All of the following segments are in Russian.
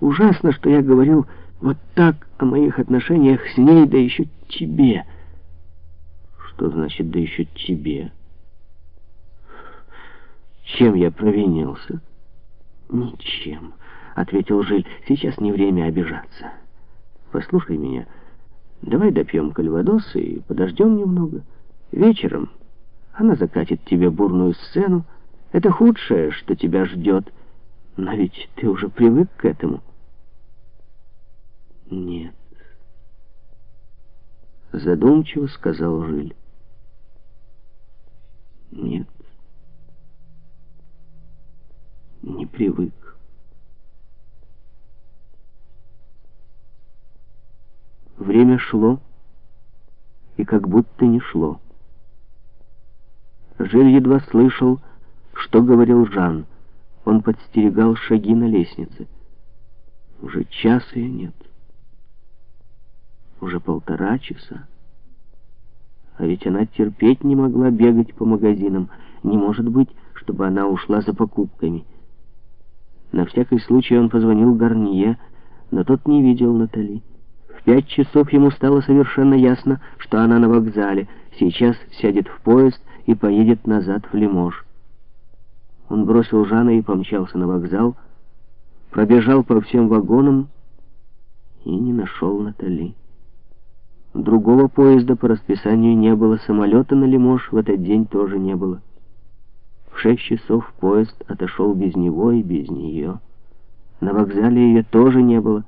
Ужасно, что я говорил вот так о моих отношениях с ней, да еще тебе. Что значит «да еще тебе»? Чем я провинился? Ничем, ответил Жиль. Сейчас не время обижаться. Послушай меня. Давай допьем кальвадос и подождем немного. Вечером она закатит тебе бурную сцену. Это худшее, что тебя ждет. Но ведь ты уже привык к этому. Нет. Задумчиво сказал Жиль. Нет. Не привык. Время шло, и как будто не шло. Жиль едва слышал, что говорил Жан. Он подстерегал шаги на лестнице. Уже час ее нет. Уже полтора часа. А ведь она терпеть не могла бегать по магазинам. Не может быть, чтобы она ушла за покупками. На всякий случай он позвонил Гарнье, но тот не видел Натали. В пять часов ему стало совершенно ясно, что она на вокзале. Сейчас сядет в поезд и поедет назад в Лимож. Он бросил Жана и помчался на вокзал, пробежал по всем вагонам и не нашел Натали. Другого поезда по расписанию не было, самолета на Лимож в этот день тоже не было. В шесть часов поезд отошел без него и без нее. На вокзале ее тоже не было.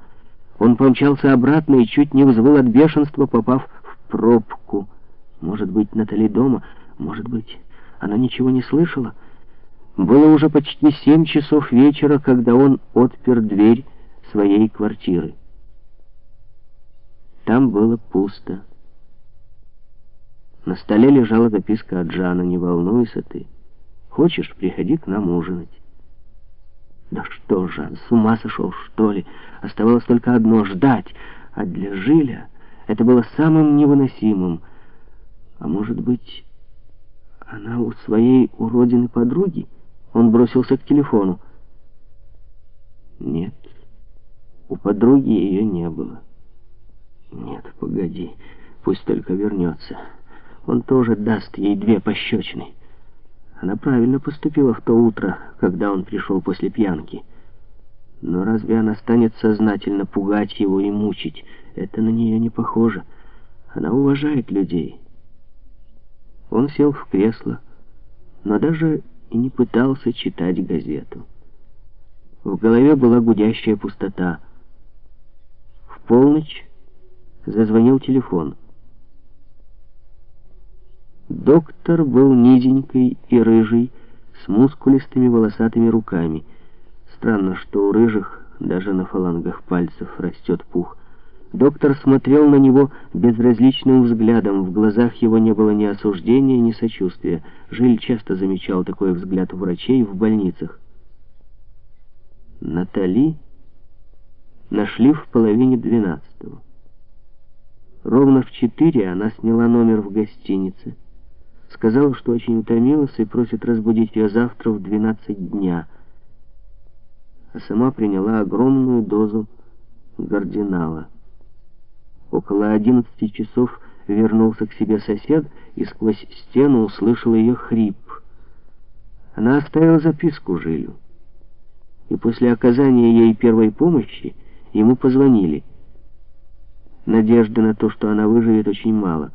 Он помчался обратно и чуть не взвыл от бешенства, попав в пробку. Может быть, Натали дома, может быть, она ничего не слышала. Было уже почти семь часов вечера, когда он отпер дверь своей квартиры. Там было пусто. На столе лежала записка от Джана «Не волнуйся ты. Хочешь, приходи к нам ужинать». Да что, Жан, с ума сошел, что ли? Оставалось только одно — ждать. А для Жиля это было самым невыносимым. А может быть, она у своей уродины подруги? Он бросился к телефону. Нет, у подруги ее не было. Нет, погоди, пусть только вернется. Он тоже даст ей две пощечины. Она правильно поступила в то утро, когда он пришел после пьянки. Но разве она станет сознательно пугать его и мучить? Это на нее не похоже. Она уважает людей. Он сел в кресло, но даже и не пытался читать газету. В голове была гудящая пустота. В полночь зазвонил телефон. Доктор был низенький и рыжий, с мускулистыми волосатыми руками. Странно, что у рыжих даже на фалангах пальцев растет пух. Доктор смотрел на него безразличным взглядом. В глазах его не было ни осуждения, ни сочувствия. Жиль часто замечал такой взгляд у врачей в больницах. Натали нашли в половине двенадцатого. Ровно в четыре она сняла номер в гостинице. Сказала, что очень утомилась и просит разбудить ее завтра в 12 дня. А сама приняла огромную дозу гардинала. Около 11 часов вернулся к себе сосед и сквозь стену услышал ее хрип. Она оставила записку Жилю. И после оказания ей первой помощи ему позвонили. Надежды на то, что она выживет, очень мало.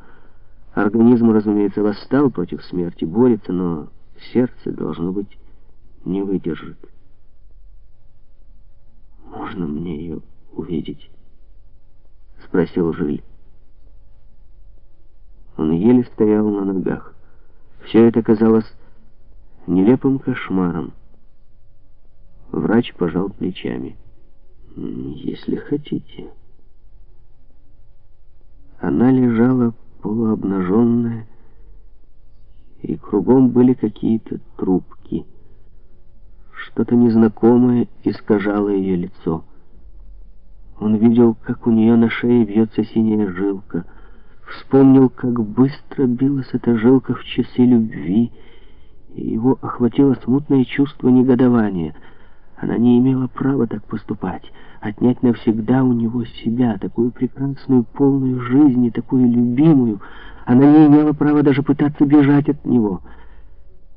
Организм, разумеется, восстал против смерти, борется, но сердце, должно быть, не выдержит. «Можно мне ее увидеть?» — спросил Жиль. Он еле стоял на ногах. Все это казалось нелепым кошмаром. Врач пожал плечами. «Если хотите...» Она лежала полуобнаженная, и кругом были какие-то трубки. Что-то незнакомое искажало ее лицо. Он видел, как у нее на шее бьется синяя жилка, вспомнил, как быстро билась эта жилка в часы любви, и его охватило смутное чувство негодования. Она не имела права так поступать, отнять навсегда у него себя, такую прекрасную, полную жизни, такую любимую. Она не имела права даже пытаться бежать от него —